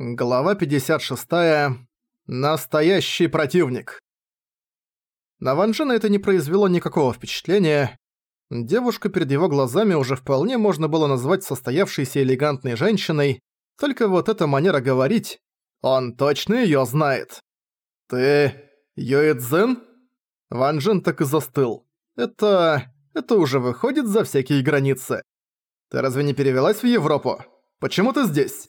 Глава 56. Настоящий противник. На Ван Джена это не произвело никакого впечатления. Девушку перед его глазами уже вполне можно было назвать состоявшейся элегантной женщиной, только вот эта манера говорить, он точно её знает. «Ты... Юэцзин?» Ван Джен так и застыл. «Это... это уже выходит за всякие границы. Ты разве не перевелась в Европу? Почему ты здесь?»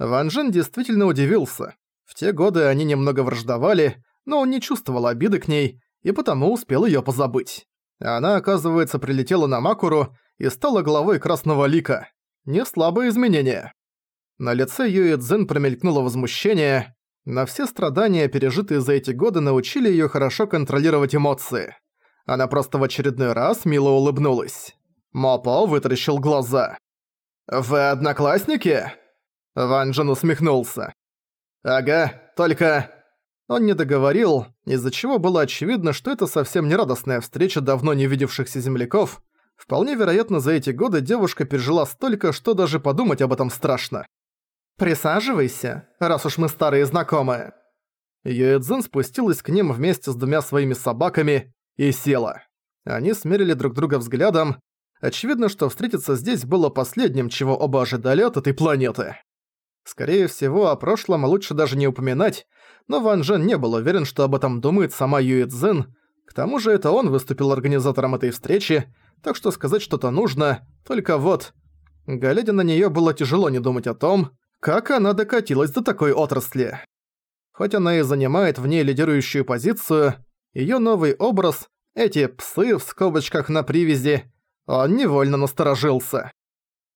Ван Жен действительно удивился. В те годы они немного враждовали, но он не чувствовал обиды к ней, и потому успел её позабыть. Она, оказывается, прилетела на Макуру и стала главой Красного Лика. Не слабое изменение. На лице Юэ Цзэн промелькнуло возмущение, но все страдания, пережитые за эти годы, научили её хорошо контролировать эмоции. Она просто в очередной раз мило улыбнулась. Мопо вытаращил глаза. «Вы одноклассники?» Ван Джен усмехнулся. «Ага, только...» Он не договорил, из-за чего было очевидно, что это совсем не радостная встреча давно не видевшихся земляков. Вполне вероятно, за эти годы девушка пережила столько, что даже подумать об этом страшно. «Присаживайся, раз уж мы старые знакомые». Юэцзин спустилась к ним вместе с двумя своими собаками и села. Они смерили друг друга взглядом. Очевидно, что встретиться здесь было последним, чего оба ожидали от этой планеты. Скорее всего, о прошлом лучше даже не упоминать, но Ван Джен не был уверен, что об этом думает сама Юэ Цзин. К тому же это он выступил организатором этой встречи, так что сказать что-то нужно, только вот... Глядя на неё, было тяжело не думать о том, как она докатилась до такой отрасли. Хоть она и занимает в ней лидирующую позицию, её новый образ, эти «псы» в скобочках на привязи, он невольно насторожился.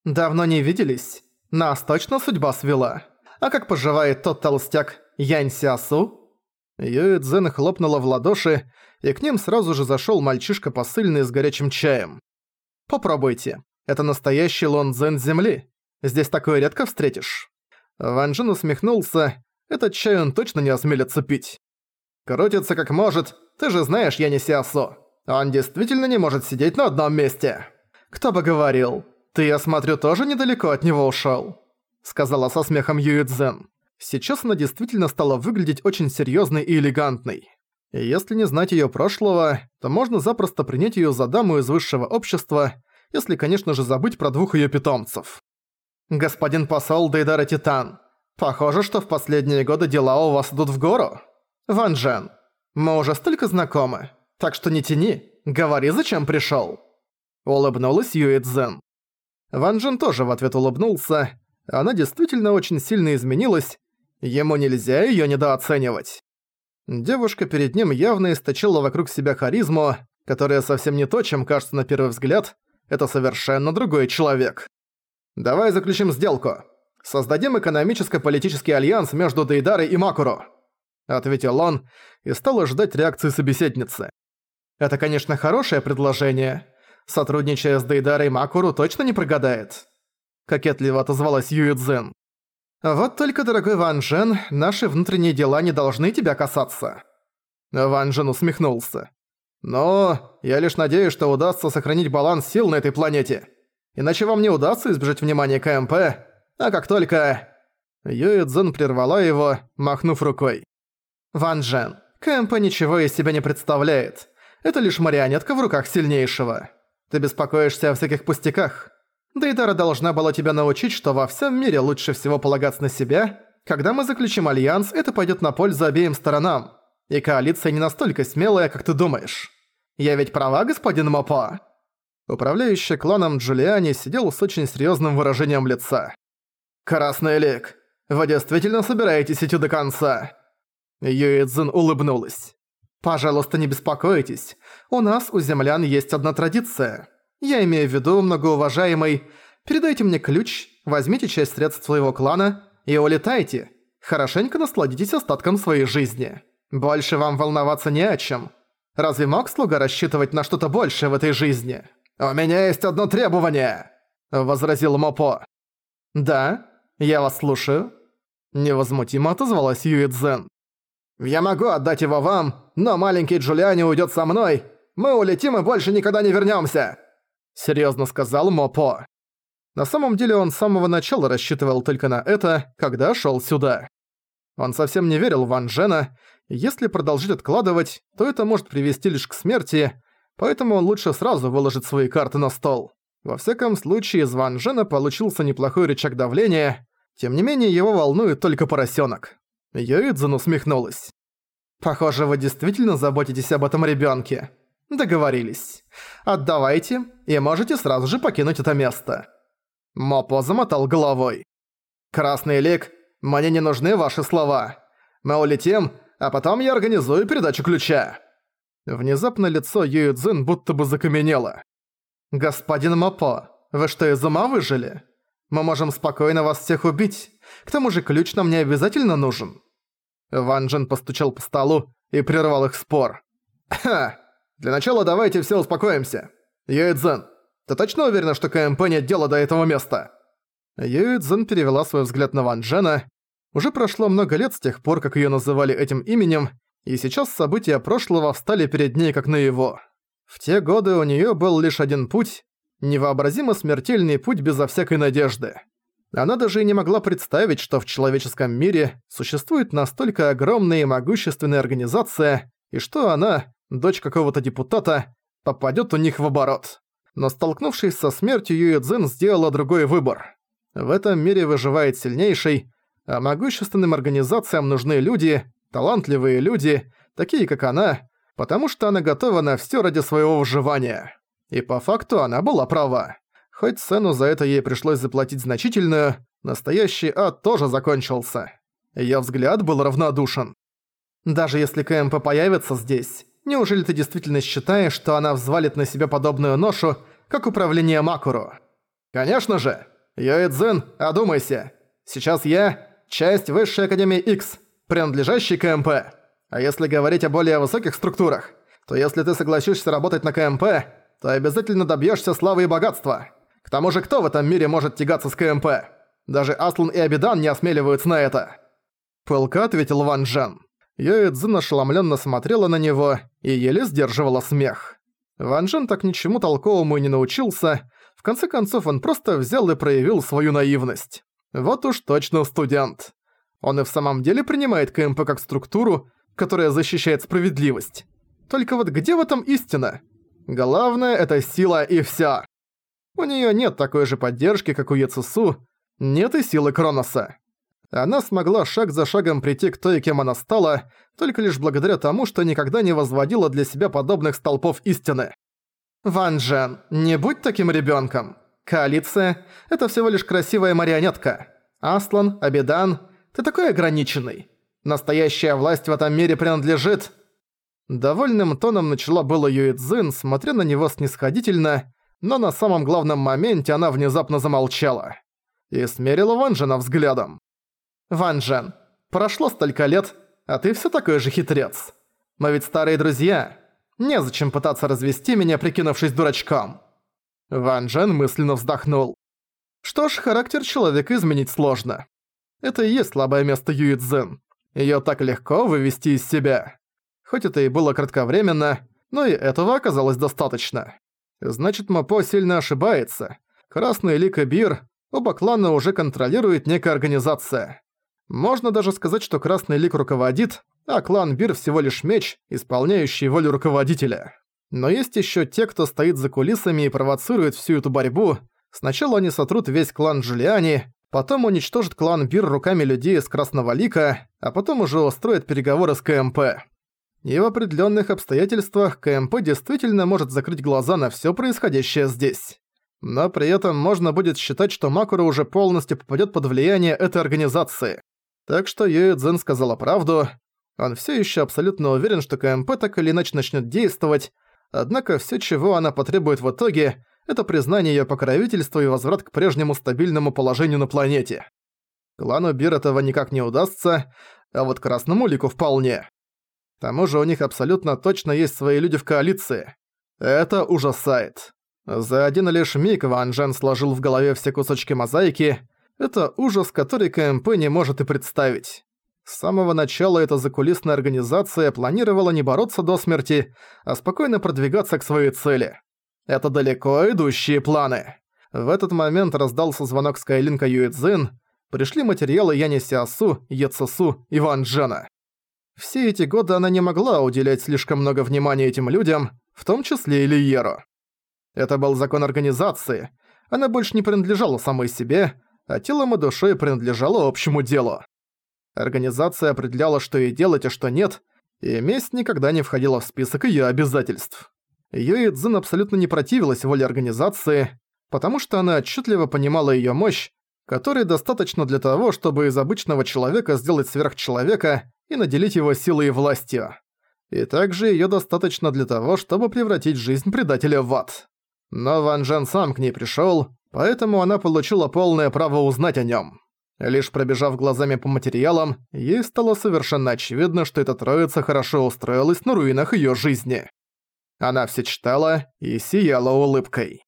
«Давно не виделись?» Нас точно судьба свела. А как поживает тот толстяк Янь Сиасу?» Юэ Цзэн хлопнула в ладоши, и к ним сразу же зашёл мальчишка посыльный с горячим чаем. «Попробуйте. Это настоящий лон Цзэн земли. Здесь такое редко встретишь». Ван Джин усмехнулся. «Этот чай он точно не осмелится пить». «Крутится как может. Ты же знаешь Яни Сиасу. Он действительно не может сидеть на одном месте». «Кто бы говорил. «Ты, я смотрю, тоже недалеко от него ушёл», — сказала со смехом Цзэн. Сейчас она действительно стала выглядеть очень серьёзной и элегантной. И если не знать её прошлого, то можно запросто принять её за даму из высшего общества, если, конечно же, забыть про двух её питомцев. «Господин посол Дейдара Титан, похоже, что в последние годы дела у вас идут в гору. Ван Джен, мы уже столько знакомы, так что не тяни, говори, зачем пришёл». Улыбнулась Юэ Цзэн. Ван Джен тоже в ответ улыбнулся. Она действительно очень сильно изменилась. Ему нельзя её недооценивать. Девушка перед ним явно источила вокруг себя харизму, которая совсем не то, чем кажется на первый взгляд. Это совершенно другой человек. «Давай заключим сделку. Создадим экономическо-политический альянс между Дейдарой и Макуру», ответил он и стал ждать реакции собеседницы. «Это, конечно, хорошее предложение, сотрудничая с Дейдарой Макуру, точно не прогадает», — кокетливо отозвалась Юи Цзэн. «Вот только, дорогой Ван Джен, наши внутренние дела не должны тебя касаться». Ван Джен усмехнулся. «Но я лишь надеюсь, что удастся сохранить баланс сил на этой планете. Иначе вам не удастся избежать внимания КМП, а как только...» Юэ Цзэн прервала его, махнув рукой. «Ван Джен, КМП ничего из себя не представляет. Это лишь марионетка в руках сильнейшего. Ты беспокоишься о всяких пустяках. Дейдара должна была тебя научить, что во всем мире лучше всего полагаться на себя. Когда мы заключим альянс, это пойдет на пользу обеим сторонам. И коалиция не настолько смелая, как ты думаешь. Я ведь права, господин Мопо?» Управляющий кланом Джулиани сидел с очень серьезным выражением лица. «Красный лик, вы действительно собираетесь идти до конца?» Юэцзин улыбнулась. «Пожалуйста, не беспокойтесь. У нас, у землян, есть одна традиция. Я имею в виду, многоуважаемый, передайте мне ключ, возьмите часть средств своего клана и улетайте. Хорошенько насладитесь остатком своей жизни. Больше вам волноваться не о чем. Разве мог слуга рассчитывать на что-то большее в этой жизни? «У меня есть одно требование!» – возразил Мопо. «Да, я вас слушаю». Невозмутимо отозвалась Юидзен. «Я могу отдать его вам, но маленький Джулиани уйдет со мной. Мы улетим и больше никогда не вернемся. Серьезно сказал Мопо. На самом деле он с самого начала рассчитывал только на это, когда шёл сюда. Он совсем не верил в Ван Джена, если продолжить откладывать, то это может привести лишь к смерти, поэтому он лучше сразу выложит свои карты на стол. Во всяком случае, из Ван Джена получился неплохой рычаг давления, тем не менее его волнует только поросенок. Юидзен усмехнулась. «Похоже, вы действительно заботитесь об этом ребенке. Договорились. Отдавайте, и можете сразу же покинуть это место». Мопо замотал головой. «Красный лик, мне не нужны ваши слова. Мы улетим, а потом я организую передачу ключа». Внезапно лицо Юидзин будто бы закаменело. «Господин Мопо, вы что, из ума выжили? Мы можем спокойно вас всех убить. К тому же ключ нам не обязательно нужен». Ван Джен постучал по столу и прервал их спор. «Ха! Для начала давайте все успокоимся. Юэцзэн, ты точно уверена, что КМП нет дела до этого места?» Юэцзэн перевела свой взгляд на Ван Джена. Уже прошло много лет с тех пор, как ее называли этим именем, и сейчас события прошлого встали перед ней как на его. В те годы у нее был лишь один путь – невообразимо смертельный путь безо всякой надежды. Она даже и не могла представить, что в человеческом мире существует настолько огромная и могущественная организация, и что она, дочь какого-то депутата, попадет у них в оборот. Но столкнувшись со смертью, Юэ Цзин сделала другой выбор. В этом мире выживает сильнейший, а могущественным организациям нужны люди, талантливые люди, такие как она, потому что она готова на всё ради своего выживания. И по факту она была права. Хоть цену за это ей пришлось заплатить значительную, настоящий ад тоже закончился. Её взгляд был равнодушен. «Даже если КМП появится здесь, неужели ты действительно считаешь, что она взвалит на себя подобную ношу, как управление Макуру?» «Конечно же! Йоэдзин, одумайся! Сейчас я – часть Высшей Академии X, принадлежащей КМП. А если говорить о более высоких структурах, то если ты согласишься работать на КМП, то обязательно добьёшься славы и богатства. К тому же кто в этом мире может тягаться с КМП? Даже Аслан и Абидан не осмеливаются на это. Пылка ответил Ван Джен. Юэцзин ошеломленно смотрела на него и еле сдерживала смех. Ван Джен так ничему толковому и не научился. В конце концов, он просто взял и проявил свою наивность. Вот уж точно студент. Он и в самом деле принимает КМП как структуру, которая защищает справедливость. Только вот где в этом истина? Главное — это сила и всё. У неё нет такой же поддержки, как у Яцесу, нет и силы Кроноса. Она смогла шаг за шагом прийти к той, кем она стала, только лишь благодаря тому, что никогда не возводила для себя подобных столпов истины. «Ван Джен, не будь таким ребёнком. Коалиция – это всего лишь красивая марионетка. Аслан, Абидан, ты такой ограниченный. Настоящая власть в этом мире принадлежит...» Довольным тоном начала было Юэцзин, смотря на него снисходительно, но на самом главном моменте она внезапно замолчала. И смерила Ван Джена взглядом. «Ван Джен, прошло столько лет, а ты всё такой же хитрец. Мы ведь старые друзья. Незачем пытаться развести меня, прикинувшись дурачком». Ван Джен мысленно вздохнул. Что ж, характер человека изменить сложно. Это и есть слабое место Юи Цзэн. Её так легко вывести из себя. Хоть это и было кратковременно, но и этого оказалось достаточно. Значит, Мапо сильно ошибается. Красный Лик и Бир, оба клана уже контролирует некая организация. Можно даже сказать, что Красный Лик руководит, а клан Бир всего лишь меч, исполняющий волю руководителя. Но есть еще те, кто стоит за кулисами и провоцирует всю эту борьбу. Сначала они сотрут весь клан Джулиани, потом уничтожат клан Бир руками людей из Красного Лика, а потом уже устроят переговоры с КМП и в определенных обстоятельствах КМП действительно может закрыть глаза на все происходящее здесь. Но при этом можно будет считать, что Макура уже полностью попадет под влияние этой организации. Так что Юэ Цзэн сказала правду. Он все еще абсолютно уверен, что КМП так или иначе начнет действовать, однако все, чего она потребует в итоге, это признание ее покровительства и возврат к прежнему стабильному положению на планете. Клану Бир этого никак не удастся, а вот Красному Лику вполне. Тому же у них абсолютно точно есть свои люди в коалиции. Это ужасает. За один лишь миг Ван Джен сложил в голове все кусочки мозаики. Это ужас, который КМП не может и представить. С самого начала эта закулисная организация планировала не бороться до смерти, а спокойно продвигаться к своей цели. Это далеко идущие планы. В этот момент раздался звонок Скайлинка Юэцзин, пришли материалы Яни Сиасу, Ецесу и Ван Джена. Все эти годы она не могла уделять слишком много внимания этим людям, в том числе и Лиеру. Это был закон организации, она больше не принадлежала самой себе, а телом и душой принадлежала общему делу. Организация определяла, что ей делать, а что нет, и месть никогда не входила в список её обязательств. Юи Цзин абсолютно не противилась воле организации, потому что она отчетливо понимала её мощь, которой достаточно для того, чтобы из обычного человека сделать сверхчеловека и наделить его силой и властью. И также её достаточно для того, чтобы превратить жизнь предателя в ад. Но Ван Джен сам к ней пришёл, поэтому она получила полное право узнать о нём. Лишь пробежав глазами по материалам, ей стало совершенно очевидно, что эта троица хорошо устроилась на руинах её жизни. Она все читала и сияла улыбкой.